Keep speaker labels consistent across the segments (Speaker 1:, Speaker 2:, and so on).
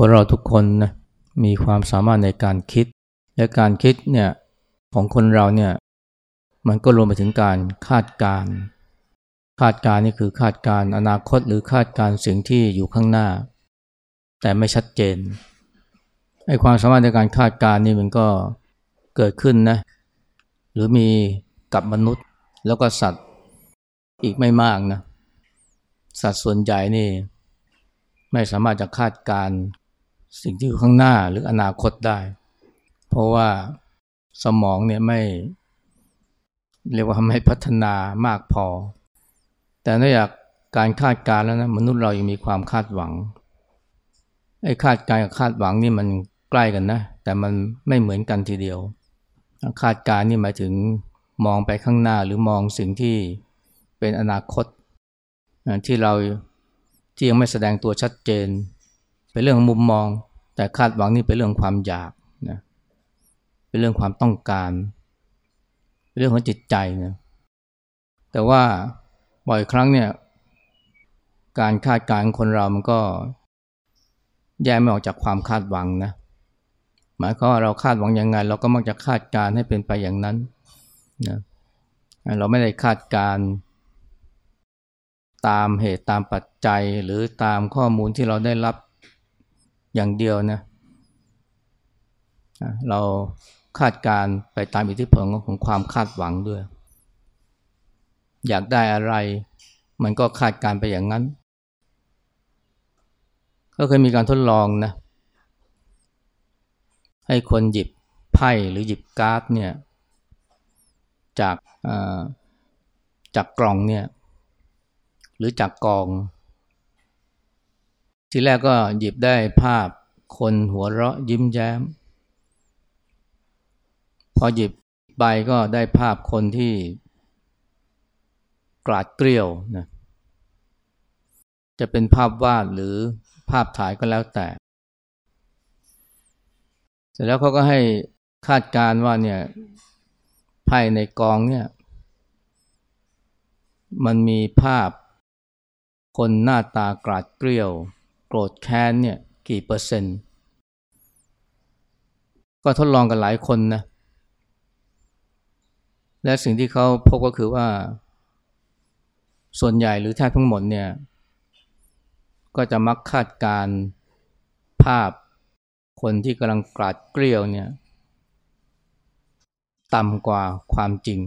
Speaker 1: คนเราทุกคนนะมีความสามารถในการคิด และการคิดเนี่ยของคนเราเนี่ยมันก็รวมไปถึงการคาดการ คาดการนี่คือคาดการอนาคตหรือคาดการสิ่งที่อยู่ข้างหน้า แต่ไม่ชัดเจนไอ้ความสามารถในการคาดการนี่มันก็เกิดขึ้นนะหรือมีกับมนุษย์แล้วก็สัตว์อีกไม่มากนะสัตว์ส่วนใหญ่นี่ไม่สามารถจะคาดการ สิ่งที่อยู่ข้างหน้าหรืออนาคตได้ เพราะว่าสมองเนี่ยไม่ เรียกว่าไม่พัฒนามากพอ แต่นอกจากการคาดการแล้วนะมนุษย์เรายังมีความคาดหวังไอ้คาดการกับคาดหวังนี่มันใกล้กันนะ แต่มันไม่เหมือนกันทีเดียว คาดการนี่หมายถึงมองไปข้างหน้าหรือมองสิ่งที่เป็นอนาคตที่เราที่ยังไม่แสดงตัวชัดเจน เป็นเรื่องของมุมมอง แต่คาดหวังนี่เป็นเรื่องความอยากนะเป็นเรื่องความต้องการเป็นเรื่องของจิตใจนะแต่ว่าบ่อยครั้งเนี่ย การคาดการณ์คนเรามันก็แยกไม่ออกจากความคาดหวังนะหมายความว่าเราคาดหวังยังไง เราก็มักจะคาดการให้เป็นไปอย่างนั้นนะเราไม่ได้คาดการตามเหตุตามปัจจัยหรือตามข้อมูลที่เราได้รับ อย่างเดียวนะเราคาดการไปตามอิทธิพลของความคาดหวังด้วย อยากได้อะไร มันก็คาดการไปอย่างนั้น ก็เคยมีการทดลองนะให้คนหยิบไพ่หรือหยิบการ์ดเนี่ยจากจากกล่องเนี่ยหรือจากกอง ทีแรกก็หยิบได้ภาพคนหัวเราะยิ้มแย้ม พอหยิบใบก็ได้ภาพคนที่กราดเกลียวนะจะเป็นภาพวาดหรือภาพถ่ายก็แล้วแต่ เสร็จแล้วเขาก็ให้คาดการว่าเนี่ยไพ่ในกองเนี่ย มันมีภาพคนหน้าตากราดเกลียว โกรธแค้นเนี่ยกี่เปอร์เซ็นต์ ก็ทดลองกันหลายคนนะ และสิ่งที่เขาพบก็คือว่า ส่วนใหญ่หรือแทบทั้งหมดเนี่ย ก็จะมักคาดการภาพคนที่กำลังกราดเกลียวเนี่ยต่ำกว่าความจริง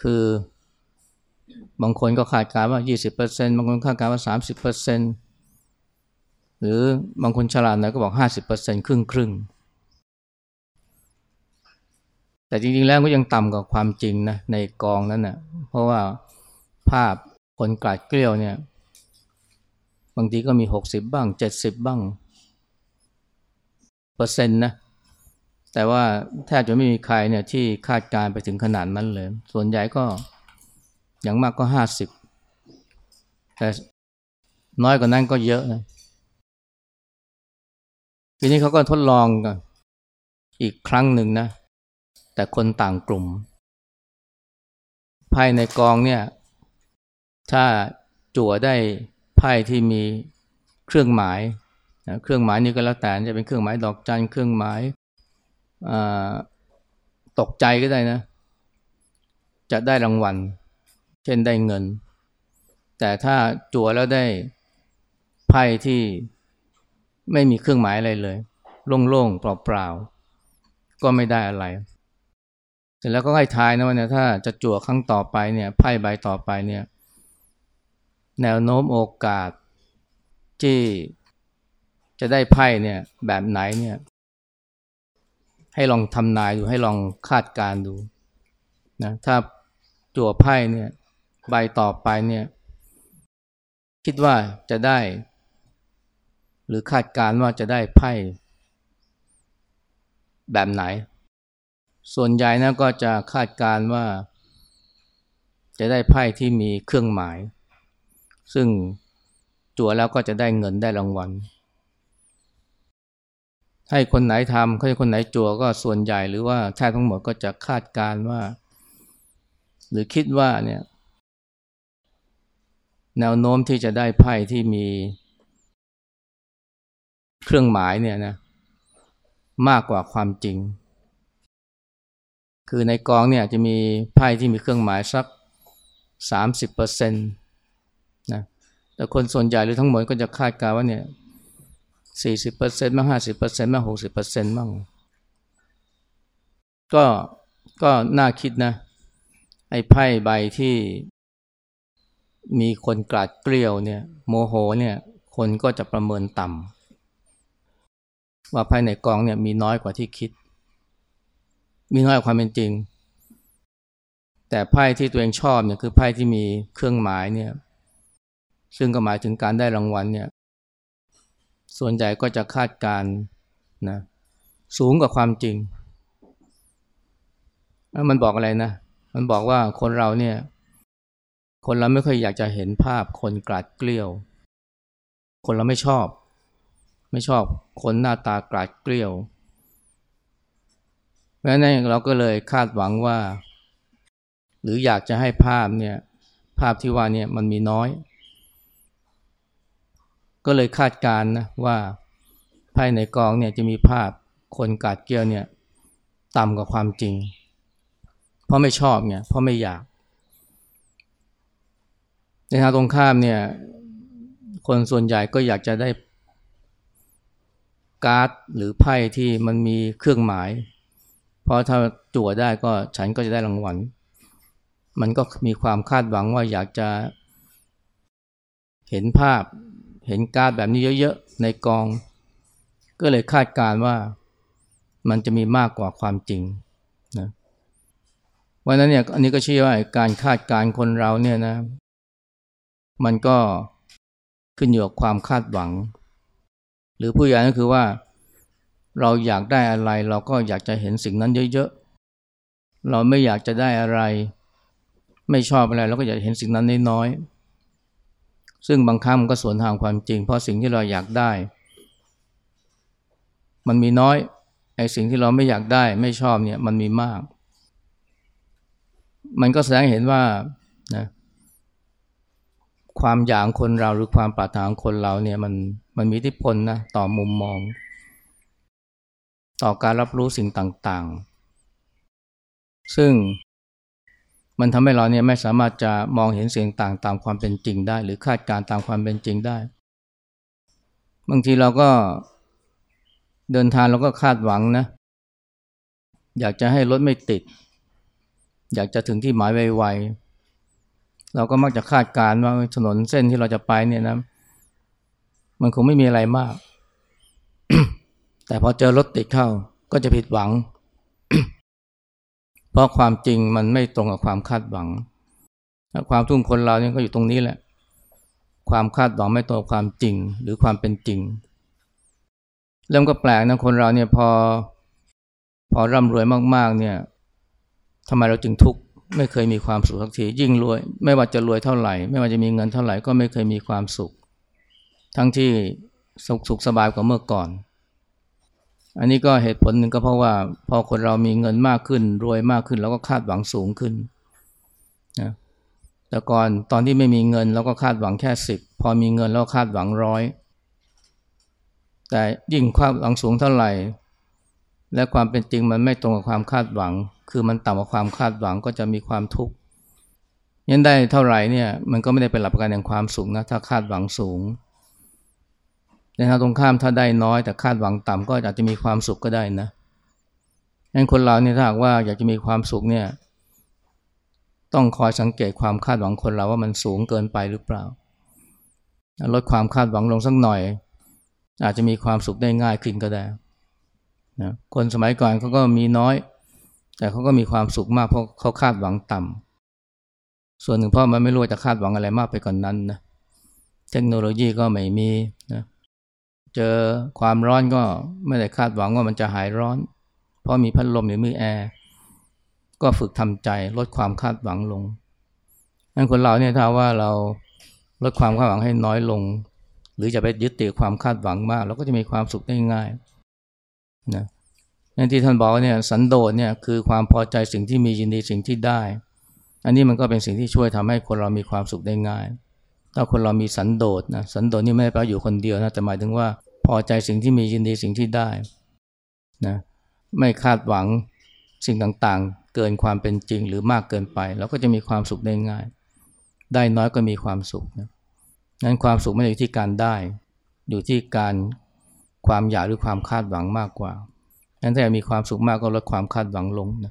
Speaker 1: คือ บางคนก็คาดการณ์ว่า 20%บางคนคาดการณ์ว่า 30%หรือบางคนฉลาดหน่อยก็บอก 50%ครึ่งครึ่งแต่จริงๆแล้วก็ยังต่ำกว่าความจริงนะในกองนั้นนะ่ะเพราะว่าภาพคนกราดเกลียวเนี่ยบางทีก็มี 60 บ้าง 70 บ้าง เปอร์เซ็นต์นะแต่ว่าแทบจะไม่มีใครเนี่ยที่คาดการไปถึงขนาดนั้นเลย ส่วนใหญ่ก็ อย่างมากก็ห้าสิบแต่น้อยกว่านั้นก็เยอะนะทีนี้เขาก็ทดลองกันอีกครั้งหนึ่งนะ แต่คนต่างกลุ่มภายในกองเนี่ย ถ้าจั่วได้ไพ่ที่มีเครื่องหมายนะเครื่องหมายนี้ก็แล้วแต่จะเป็นเครื่องหมายดอกจันเครื่องหมายตกใจก็ได้นะ จะได้รางวัล เช่นได้เงิน แต่ถ้าจั่วแล้วได้ไพ่ที่ไม่มีเครื่องหมายอะไรเลย โล่งๆเปล่าๆก็ไม่ได้อะไรเสร็จแล้วก็ให้ทายนะว่าเนี่ยถ้าจะจั่วครั้งต่อไปเนี่ยไพ่ใบต่อไปเนี่ยแนวโน้มโอกาสที่จะได้ไพ่เนี่ยแบบไหนเนี่ยให้ลองทำนายดูให้ลองคาดการดูนะถ้าจั่วไพ่เนี่ย ใบต่อไปเนี่ยคิดว่าจะได้ หรือคาดการว่าจะได้ไพ่แบบไหน ส่วนใหญ่นะก็จะคาดการว่า จะได้ไพ่ที่มีเครื่องหมาย ซึ่งจั่วแล้วก็จะได้เงินได้รางวัล ให้คนไหนทำให้คนไหนจั่วก็ส่วนใหญ่หรือว่าแทบทั้งหมดก็จะคาดการว่า หรือคิดว่าเนี่ย แนวโน้มที่จะได้ไพ่ที่มี เครื่องหมายเนี่ยนะมากกว่าความจริง คือในกองเนี่ยจะมีไพ่ที่มีเครื่องหมายสัก 30%นะแต่คนส่วนใหญ่หรือทั้งหมดก็จะคาดการณ์ว่าเนี่ย40%บ้าง50%บ้าง60%บ้างก็ก็น่าคิดนะ ไอ้ไพ่ใบที่ มีคนกราดเกลียวเนี่ยโมโหเนี่ยคนก็จะประเมินต่ำว่าไพ่ในกองเนี่ยมีน้อยกว่าที่คิด มีน้อยกว่าความเป็นจริง แต่ไพ่ที่ตัวเองชอบเนี่ยคือไพ่ที่มีเครื่องหมายเนี่ยซึ่งก็หมายถึงการได้รางวัลเนี่ยส่วนใหญ่ก็จะคาดการนะสูงกว่าความจริง มันบอกอะไรนะ มันบอกว่าคนเราเนี่ย คนเราไม่ค่อยอยากจะเห็นภาพคนกราดเกลียว คนเราไม่ชอบ ไม่ชอบคนหน้าตากราดเกลียวเพราะฉะนั้นเราก็เลยคาดหวังว่า หรืออยากจะให้ภาพเนี่ยภาพที่ว่าเนี่ยมันมีน้อย ก็เลยคาดการนะว่าภายในกองเนี่ยจะมีภาพคนกาดเกลียวเนี่ยต่ำกว่าความจริง เพราะไม่ชอบเนี่ยเพราะไม่อยาก ในทางตรงข้ามเนี่ย คนส่วนใหญ่ก็อยากจะได้การ์ดหรือไพ่ที่มันมีเครื่องหมาย เพราะถ้าจั่วได้ก็ฉันก็จะได้รางวัล มันก็มีความคาดหวังว่าอยากจะเห็นภาพเห็นการ์ดแบบนี้เยอะๆ ในกอง ก็เลยคาดการว่ามันจะมีมากกว่าความจริงนะวันนั้นเนี่ยอันนี้ก็ชี้ว่าการคาดการคนเราเนี่ยนะ มันก็ขึ้นอยู่กับความคาดหวัง หรือผู้ใหญ่ก็คือว่า เราอยากได้อะไรเราก็อยากจะเห็นสิ่งนั้นเยอะๆ เราไม่อยากจะได้อะไร ไม่ชอบอะไรเราก็อยากเห็นสิ่งนั้นน้อยๆ ซึ่งบางครั้งมันก็สวนทางความจริง เพราะสิ่งที่เราอยากได้ มันมีน้อยไอ้สิ่งที่เราไม่อยากได้ไม่ชอบเนี่ยมันมีมาก มันก็แสดงเห็นว่านะ ความอยากคนเราหรือความปรารถนาคนเราเนี่ยมันมันมีอิทธิพลนะต่อมุมมอง ต่อการรับรู้สิ่งต่างๆ ซึ่งมันทำให้เราเนี่ยไม่สามารถจะมองเห็นสิ่งต่างตามความเป็นจริงได้ หรือคาดการตามความเป็นจริงได้ บางทีเราก็เดินทางเราก็คาดหวังนะ อยากจะให้รถไม่ติด อยากจะถึงที่หมายไวๆ เราก็มักจะคาดการณ์ว่าถนนเส้นที่เราจะไปเนี่ยนะมันคงไม่มีอะไรมาก แต่พอเจอรถติดเข้าก็จะผิดหวัง เพราะความจริงมันไม่ตรงกับความคาดหวัง ความทุ่มคนเราเนี่ยก็อยู่ตรงนี้แหละ ความคาดหวังไม่ตรงกับความจริงหรือความเป็นจริง เริ่มก็แปลกนะคนเราเนี่ยพอ พอร่ำรวยมากๆ เนี่ยทำไมเราจึงทุกข์ ไม่เคยมีความสุขสักทียิ่งรวย ไม่ว่าจะรวยเท่าไหร่ ไม่ว่าจะมีเงินเท่าไหร่ก็ไม่เคยมีความสุข ทั้งที่สุขสุขสบายกว่าเมื่อก่อน อันนี้ก็เหตุผลหนึ่งก็เพราะว่าพอคนเรามีเงินมากขึ้น รวยมากขึ้นเราก็คาดหวังสูงขึ้นนะแต่ก่อนตอนที่ไม่มีเงินเราก็คาดหวังแค่สิบพอมีเงินเราคาดหวังร้อยแต่ยิ่งคาดหวังสูงเท่าไหร่ และความเป็นจริงมันไม่ตรงกับความคาดหวัง คือมันต่ำกว่าความคาดหวังก็จะมีความทุกข์ยันได้เท่าไหร่เนี่ยมันก็ไม่ได้เป็นหลักประกันแห่งความสุขนะถ้าคาดหวังสูงในทางตรงข้ามถ้าได้น้อยแต่คาดหวังต่ำก็อาจจะมีความสุขก็ได้นะงั้นคนเราเนี่ยถ้าหากว่าอยากจะมีความสุขเนี่ยต้องคอยสังเกตความคาดหวังคนเราว่ามันสูงเกินไปหรือเปล่า ลดความคาดหวังลงสักหน่อย อาจจะมีความสุขได้ง่ายขึ้นก็ได้นะคนสมัยก่อนเขาก็มีน้อย แต่เขาก็มีความสุขมากเพราะเขาคาดหวังต่ำส่วนหนึ่งเพราะมันไม่รู้จะคาดหวังอะไรมากไปกว่านนั้นนะเทคโนโลยีก็ไม่มีนะเจอความร้อนก็ไม่ได้คาดหวังว่ามันจะหายร้อน เพราะมีพัดลมหรือมีแอร์ก็ฝึกทำใจลดความคาดหวังลงนั่นคนเราเนี่ยถ้าว่าเราลดความคาดหวังให้น้อยลง หรือจะไปยึดติดความคาดหวังมาก เราก็จะมีความสุขได้ง่ายนะ นั่นที่ท่านบอกเนี่ยสันโดษเนี่ยคือความพอใจสิ่งที่มียินดีสิ่งที่ได้ อันนี้มันก็เป็นสิ่งที่ช่วยทำให้คนเรามีความสุขได้ง่าย ถ้าคนเรามีสันโดษนะสันโดษนี่ไม่ได้แปลอยู่คนเดียวนะแต่หมายถึงว่าพอใจสิ่งที่มียินดีสิ่งที่ได้นะไม่คาดหวังสิ่งต่างๆ เกินความเป็นจริงหรือมากเกินไปเราก็จะมีความสุขได้ง่าย ได้น้อยก็มีความสุขนะนั้นความสุขไม่ได้อยู่ที่การได้ อยู่ที่การความอยากหรือความคาดหวังมากกว่า นั้นถ้าอยากมีความสุขมากก็ลดความคาดหวังลงนะ